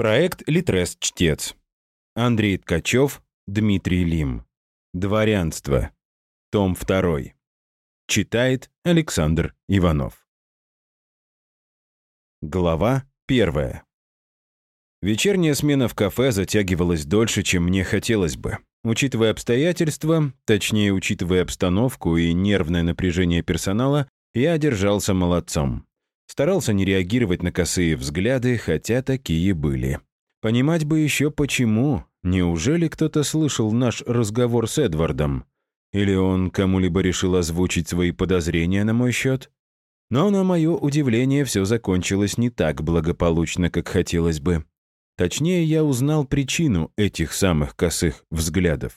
Проект «Литрес-чтец». Андрей Ткачев, Дмитрий Лим. Дворянство. Том 2. Читает Александр Иванов. Глава 1. Вечерняя смена в кафе затягивалась дольше, чем мне хотелось бы. Учитывая обстоятельства, точнее, учитывая обстановку и нервное напряжение персонала, я держался молодцом. Старался не реагировать на косые взгляды, хотя такие были. Понимать бы еще почему. Неужели кто-то слышал наш разговор с Эдвардом? Или он кому-либо решил озвучить свои подозрения на мой счет? Но, на мое удивление, все закончилось не так благополучно, как хотелось бы. Точнее, я узнал причину этих самых косых взглядов.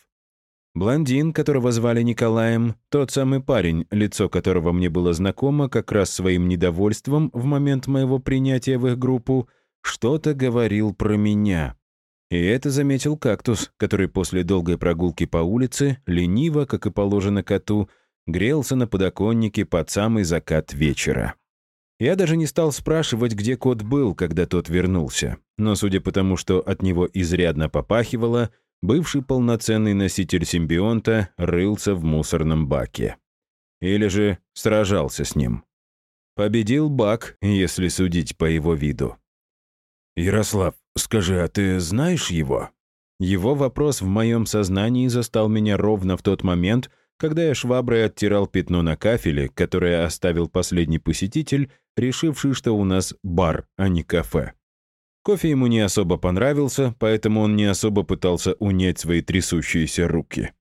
Блондин, которого звали Николаем, тот самый парень, лицо которого мне было знакомо как раз своим недовольством в момент моего принятия в их группу, что-то говорил про меня. И это заметил кактус, который после долгой прогулки по улице, лениво, как и положено коту, грелся на подоконнике под самый закат вечера. Я даже не стал спрашивать, где кот был, когда тот вернулся. Но судя по тому, что от него изрядно попахивало, бывший полноценный носитель симбионта рылся в мусорном баке. Или же сражался с ним. Победил бак, если судить по его виду. «Ярослав, скажи, а ты знаешь его?» Его вопрос в моем сознании застал меня ровно в тот момент, когда я шваброй оттирал пятно на кафеле, которое оставил последний посетитель, решивший, что у нас бар, а не кафе. Кофе ему не особо понравился, поэтому он не особо пытался унять свои трясущиеся руки.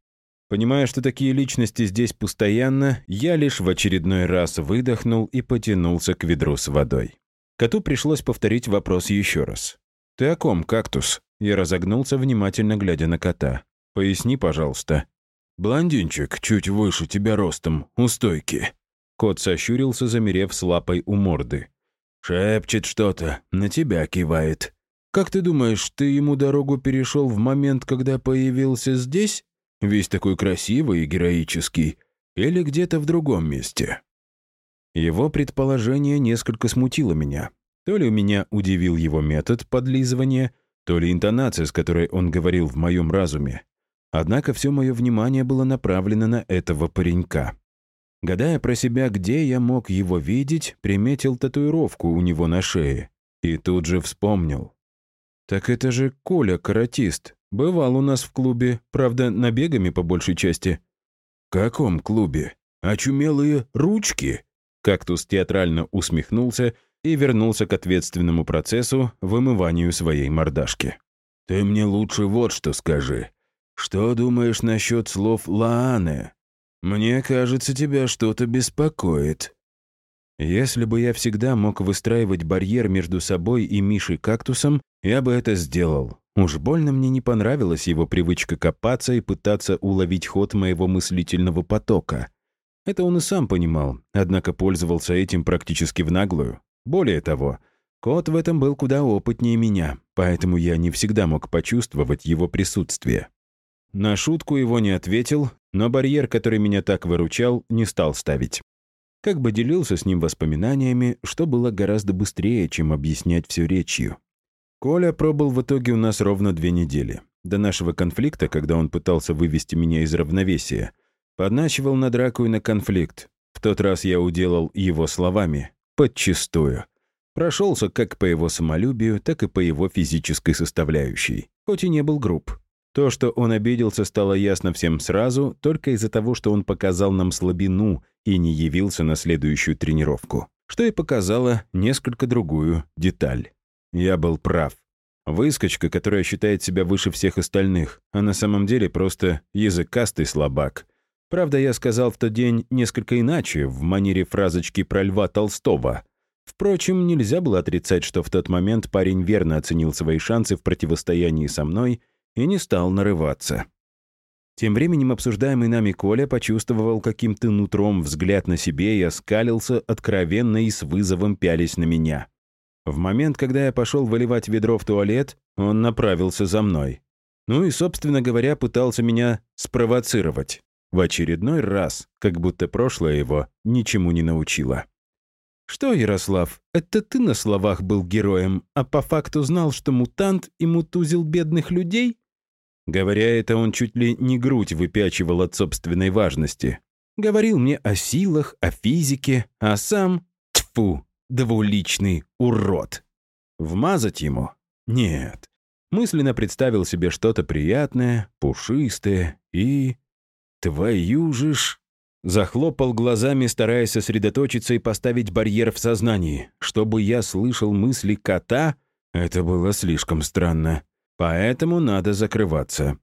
Понимая, что такие личности здесь постоянно, я лишь в очередной раз выдохнул и потянулся к ведру с водой. Коту пришлось повторить вопрос еще раз. «Ты о ком, кактус?» Я разогнулся, внимательно глядя на кота. «Поясни, пожалуйста». «Блондинчик, чуть выше тебя ростом, у стойки». Кот сощурился, замерев с лапой у морды. Шепчет что-то, на тебя кивает. Как ты думаешь, ты ему дорогу перешел в момент, когда появился здесь? Весь такой красивый и героический. Или где-то в другом месте?» Его предположение несколько смутило меня. То ли у меня удивил его метод подлизывания, то ли интонация, с которой он говорил в моем разуме. Однако все мое внимание было направлено на этого паренька. Гадая про себя, где я мог его видеть, приметил татуировку у него на шее. И тут же вспомнил. «Так это же Коля, каратист. Бывал у нас в клубе, правда, набегами по большей части». «В каком клубе? Очумелые ручки?» Кактус театрально усмехнулся и вернулся к ответственному процессу вымыванию своей мордашки. «Ты мне лучше вот что скажи. Что думаешь насчет слов Лааны? «Мне кажется, тебя что-то беспокоит». Если бы я всегда мог выстраивать барьер между собой и Мишей Кактусом, я бы это сделал. Уж больно мне не понравилась его привычка копаться и пытаться уловить ход моего мыслительного потока. Это он и сам понимал, однако пользовался этим практически в наглую. Более того, кот в этом был куда опытнее меня, поэтому я не всегда мог почувствовать его присутствие. На шутку его не ответил, но барьер, который меня так выручал, не стал ставить. Как бы делился с ним воспоминаниями, что было гораздо быстрее, чем объяснять все речью. Коля пробыл в итоге у нас ровно две недели. До нашего конфликта, когда он пытался вывести меня из равновесия, подначивал на драку и на конфликт. В тот раз я уделал его словами «подчистую». Прошелся как по его самолюбию, так и по его физической составляющей, хоть и не был груб. То, что он обиделся, стало ясно всем сразу, только из-за того, что он показал нам слабину и не явился на следующую тренировку. Что и показало несколько другую деталь. Я был прав. Выскочка, которая считает себя выше всех остальных, а на самом деле просто языкастый слабак. Правда, я сказал в тот день несколько иначе, в манере фразочки про Льва Толстого. Впрочем, нельзя было отрицать, что в тот момент парень верно оценил свои шансы в противостоянии со мной и не стал нарываться. Тем временем обсуждаемый нами Коля почувствовал каким-то нутром взгляд на себе и оскалился откровенно и с вызовом пялись на меня. В момент, когда я пошел выливать ведро в туалет, он направился за мной. Ну и, собственно говоря, пытался меня спровоцировать. В очередной раз, как будто прошлое его ничему не научило. «Что, Ярослав, это ты на словах был героем, а по факту знал, что мутант и мутузил бедных людей?» Говоря это, он чуть ли не грудь выпячивал от собственной важности. Говорил мне о силах, о физике, а сам... Тьфу, двуличный урод. Вмазать ему? Нет. Мысленно представил себе что-то приятное, пушистое и... Твою же ж... Захлопал глазами, стараясь сосредоточиться и поставить барьер в сознании. Чтобы я слышал мысли кота, это было слишком странно. Поэтому надо закрываться.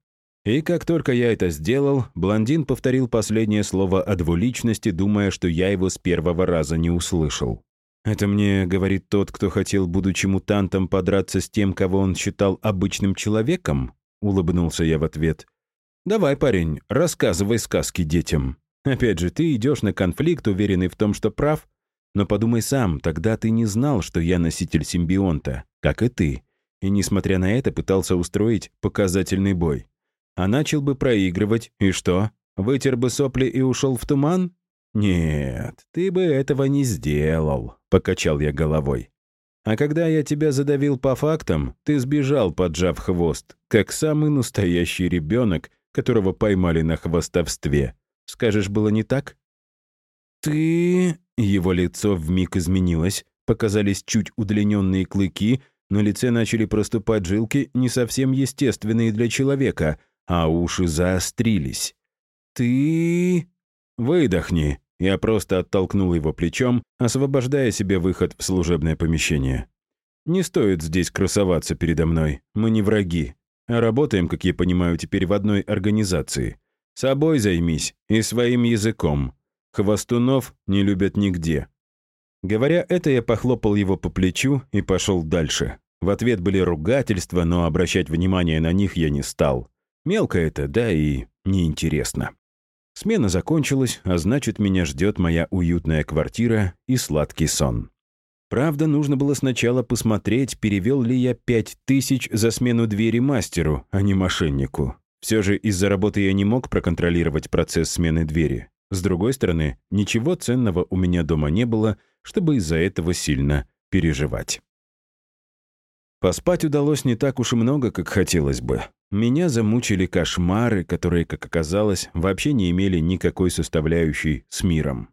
И как только я это сделал, блондин повторил последнее слово о двуличности, думая, что я его с первого раза не услышал. «Это мне говорит тот, кто хотел, будучи мутантом, подраться с тем, кого он считал обычным человеком?» — улыбнулся я в ответ. «Давай, парень, рассказывай сказки детям». Опять же, ты идешь на конфликт, уверенный в том, что прав, но подумай сам, тогда ты не знал, что я носитель симбионта, как и ты, и, несмотря на это, пытался устроить показательный бой. А начал бы проигрывать, и что? Вытер бы сопли и ушел в туман? Нет, ты бы этого не сделал, покачал я головой. А когда я тебя задавил по фактам, ты сбежал, поджав хвост, как самый настоящий ребенок, которого поймали на хвостовстве. Скажешь, было не так?» «Ты...» Его лицо вмиг изменилось, показались чуть удлиненные клыки, на лице начали проступать жилки, не совсем естественные для человека, а уши заострились. «Ты...» «Выдохни». Я просто оттолкнул его плечом, освобождая себе выход в служебное помещение. «Не стоит здесь красоваться передо мной. Мы не враги. А работаем, как я понимаю, теперь в одной организации. Собой займись и своим языком. Хвостунов не любят нигде». Говоря это, я похлопал его по плечу и пошел дальше. В ответ были ругательства, но обращать внимание на них я не стал. Мелко это, да и неинтересно. Смена закончилась, а значит, меня ждет моя уютная квартира и сладкий сон. Правда, нужно было сначала посмотреть, перевел ли я пять тысяч за смену двери мастеру, а не мошеннику. Все же из-за работы я не мог проконтролировать процесс смены двери. С другой стороны, ничего ценного у меня дома не было, чтобы из-за этого сильно переживать. Поспать удалось не так уж и много, как хотелось бы. Меня замучили кошмары, которые, как оказалось, вообще не имели никакой составляющей с миром.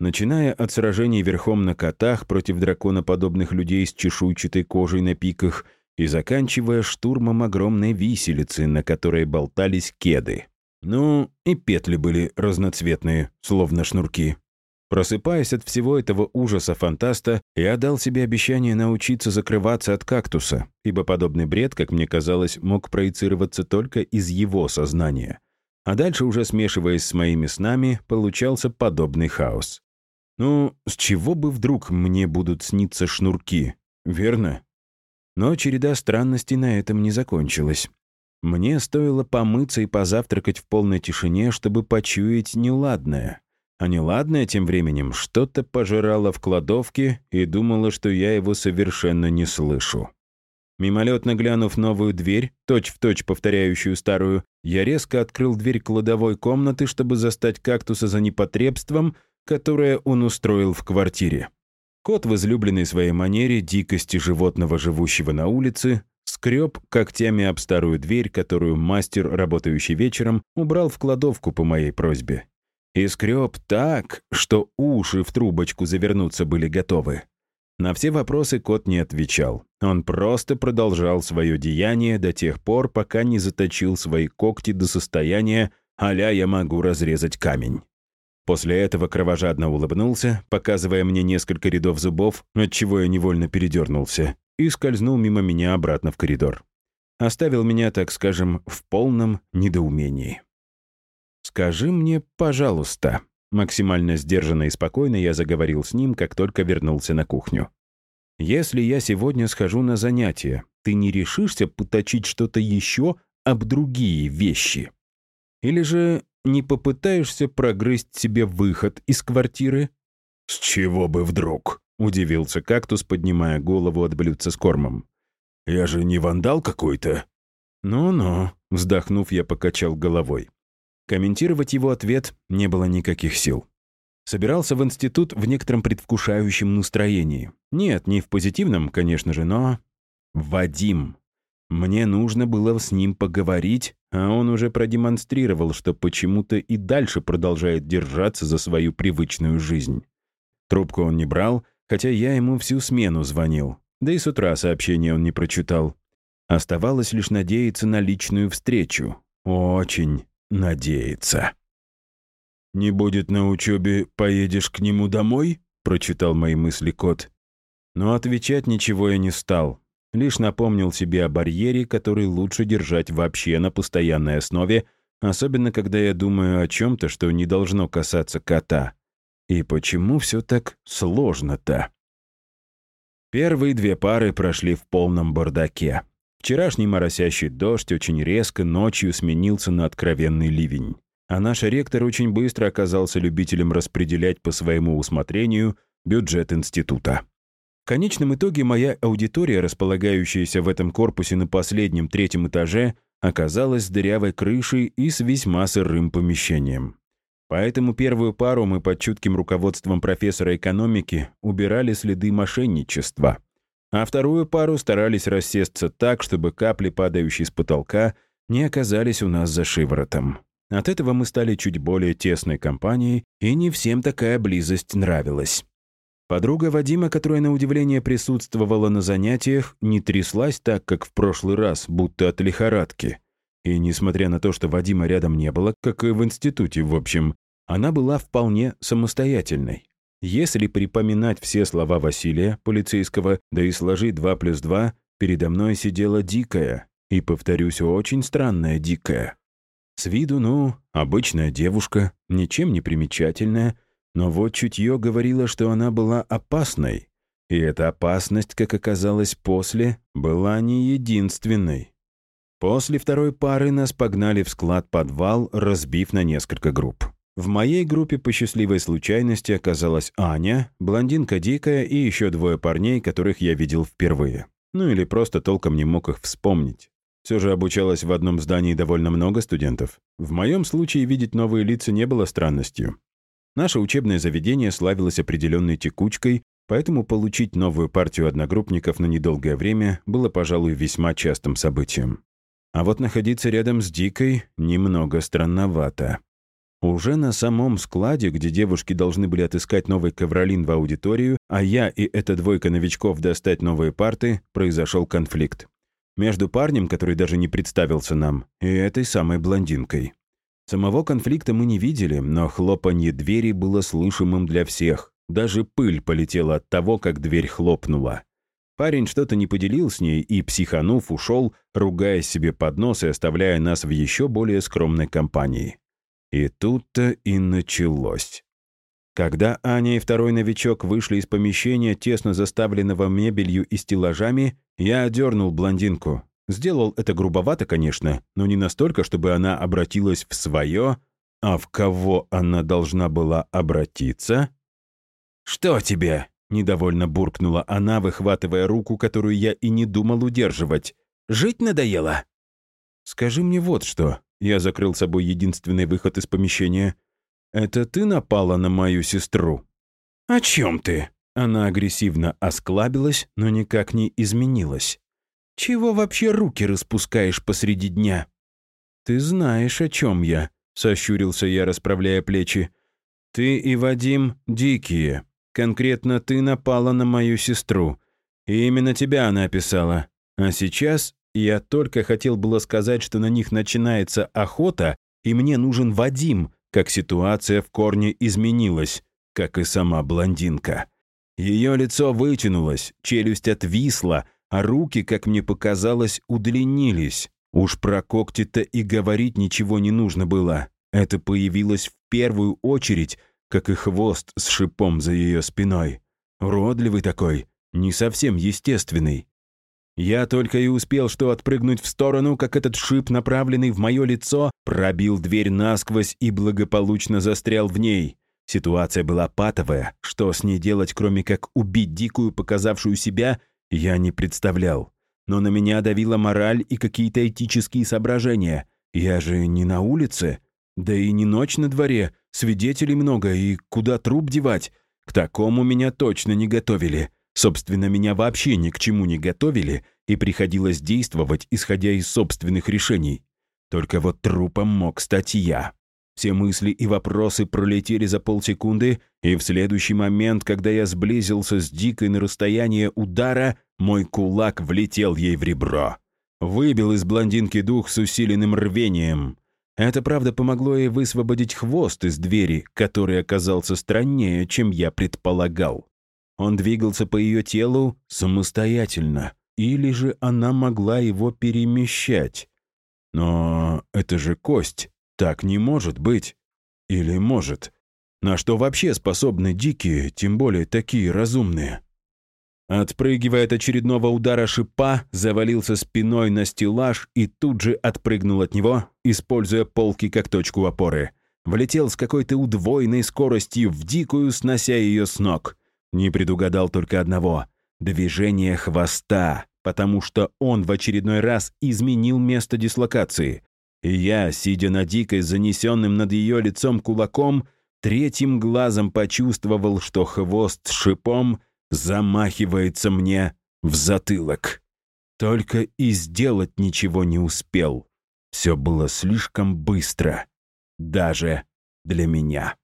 Начиная от сражений верхом на котах против драконоподобных людей с чешуйчатой кожей на пиках — и заканчивая штурмом огромной виселицы, на которой болтались кеды. Ну, и петли были разноцветные, словно шнурки. Просыпаясь от всего этого ужаса фантаста, я дал себе обещание научиться закрываться от кактуса, ибо подобный бред, как мне казалось, мог проецироваться только из его сознания. А дальше, уже смешиваясь с моими снами, получался подобный хаос. Ну, с чего бы вдруг мне будут сниться шнурки, верно? Но череда странностей на этом не закончилась. Мне стоило помыться и позавтракать в полной тишине, чтобы почуять неладное. А неладное тем временем что-то пожирало в кладовке и думала, что я его совершенно не слышу. Мимолетно глянув новую дверь, точь-в-точь точь повторяющую старую, я резко открыл дверь кладовой комнаты, чтобы застать кактуса за непотребством, которое он устроил в квартире. Кот в излюбленной своей манере дикости животного, живущего на улице, скреб когтями об старую дверь, которую мастер, работающий вечером, убрал в кладовку по моей просьбе. И скреб так, что уши в трубочку завернуться были готовы. На все вопросы кот не отвечал. Он просто продолжал свое деяние до тех пор, пока не заточил свои когти до состояния «аля я могу разрезать камень». После этого кровожадно улыбнулся, показывая мне несколько рядов зубов, отчего я невольно передернулся, и скользнул мимо меня обратно в коридор. Оставил меня, так скажем, в полном недоумении. «Скажи мне, пожалуйста», максимально сдержанно и спокойно я заговорил с ним, как только вернулся на кухню. «Если я сегодня схожу на занятия, ты не решишься поточить что-то еще об другие вещи? Или же не попытаешься прогрызть себе выход из квартиры?» «С чего бы вдруг?» — удивился кактус, поднимая голову от блюдца с кормом. «Я же не вандал какой-то». «Ну-ну», — вздохнув, я покачал головой. Комментировать его ответ не было никаких сил. Собирался в институт в некотором предвкушающем настроении. Нет, не в позитивном, конечно же, но... Вадим. Мне нужно было с ним поговорить, а он уже продемонстрировал, что почему-то и дальше продолжает держаться за свою привычную жизнь. Трубку он не брал, хотя я ему всю смену звонил. Да и с утра сообщение он не прочитал. Оставалось лишь надеяться на личную встречу. Очень надеяться. «Не будет на учебе, поедешь к нему домой?» — прочитал мои мысли кот. Но отвечать ничего я не стал. Лишь напомнил себе о барьере, который лучше держать вообще на постоянной основе, особенно когда я думаю о чем-то, что не должно касаться кота. И почему все так сложно-то? Первые две пары прошли в полном бардаке. Вчерашний моросящий дождь очень резко ночью сменился на откровенный ливень. А наш ректор очень быстро оказался любителем распределять по своему усмотрению бюджет института. В конечном итоге моя аудитория, располагающаяся в этом корпусе на последнем третьем этаже, оказалась с дырявой крышей и с весьма сырым помещением. Поэтому первую пару мы под чутким руководством профессора экономики убирали следы мошенничества, а вторую пару старались рассесться так, чтобы капли, падающие с потолка, не оказались у нас за шиворотом. От этого мы стали чуть более тесной компанией, и не всем такая близость нравилась. Подруга Вадима, которая на удивление присутствовала на занятиях, не тряслась так, как в прошлый раз, будто от лихорадки. И несмотря на то, что Вадима рядом не было, как и в институте, в общем, она была вполне самостоятельной. Если припоминать все слова Василия, полицейского, да и сложить два плюс два, передо мной сидела дикая, и, повторюсь, очень странная дикая. С виду, ну, обычная девушка, ничем не примечательная, но вот чутье говорило, что она была опасной. И эта опасность, как оказалось после, была не единственной. После второй пары нас погнали в склад-подвал, разбив на несколько групп. В моей группе по счастливой случайности оказалась Аня, блондинка дикая и еще двое парней, которых я видел впервые. Ну или просто толком не мог их вспомнить. Все же обучалось в одном здании довольно много студентов. В моем случае видеть новые лица не было странностью. Наше учебное заведение славилось определенной текучкой, поэтому получить новую партию одногруппников на недолгое время было, пожалуй, весьма частым событием. А вот находиться рядом с Дикой немного странновато. Уже на самом складе, где девушки должны были отыскать новый ковролин в аудиторию, а я и эта двойка новичков достать новые парты, произошел конфликт между парнем, который даже не представился нам, и этой самой блондинкой. Самого конфликта мы не видели, но хлопанье двери было слышимым для всех. Даже пыль полетела от того, как дверь хлопнула. Парень что-то не поделил с ней и, психанув, ушел, ругая себе под нос и оставляя нас в еще более скромной компании. И тут-то и началось. Когда Аня и второй новичок вышли из помещения, тесно заставленного мебелью и стеллажами, я одернул блондинку. Сделал это грубовато, конечно, но не настолько, чтобы она обратилась в свое, а в кого она должна была обратиться? «Что тебе?» — недовольно буркнула она, выхватывая руку, которую я и не думал удерживать. «Жить надоело?» «Скажи мне вот что». Я закрыл собой единственный выход из помещения — «Это ты напала на мою сестру?» «О чем ты?» Она агрессивно осклабилась, но никак не изменилась. «Чего вообще руки распускаешь посреди дня?» «Ты знаешь, о чем я», — сощурился я, расправляя плечи. «Ты и Вадим дикие. Конкретно ты напала на мою сестру. И именно тебя она описала. А сейчас я только хотел было сказать, что на них начинается охота, и мне нужен Вадим, как ситуация в корне изменилась, как и сама блондинка. Ее лицо вытянулось, челюсть отвисла, а руки, как мне показалось, удлинились. Уж про когти-то и говорить ничего не нужно было. Это появилось в первую очередь, как и хвост с шипом за ее спиной. Родливый такой, не совсем естественный. Я только и успел что отпрыгнуть в сторону, как этот шип, направленный в мое лицо, пробил дверь насквозь и благополучно застрял в ней. Ситуация была патовая. Что с ней делать, кроме как убить дикую, показавшую себя, я не представлял. Но на меня давила мораль и какие-то этические соображения. Я же не на улице. Да и не ночь на дворе, Свидетелей много, и куда труп девать? К такому меня точно не готовили. Собственно, меня вообще ни к чему не готовили, и приходилось действовать, исходя из собственных решений. Только вот трупом мог стать я. Все мысли и вопросы пролетели за полсекунды, и в следующий момент, когда я сблизился с Дикой на расстояние удара, мой кулак влетел ей в ребро. Выбил из блондинки дух с усиленным рвением. Это, правда, помогло ей высвободить хвост из двери, который оказался страннее, чем я предполагал. Он двигался по ее телу самостоятельно, или же она могла его перемещать. Но это же кость, так не может быть. Или может. На что вообще способны дикие, тем более такие разумные? Отпрыгивая от очередного удара шипа, завалился спиной на стеллаж и тут же отпрыгнул от него, используя полки как точку опоры. Влетел с какой-то удвоенной скоростью в дикую, снося ее с ног. Не предугадал только одного — движение хвоста, потому что он в очередной раз изменил место дислокации. И я, сидя на дикой, занесенным над ее лицом кулаком, третьим глазом почувствовал, что хвост с шипом — замахивается мне в затылок. Только и сделать ничего не успел. Все было слишком быстро. Даже для меня.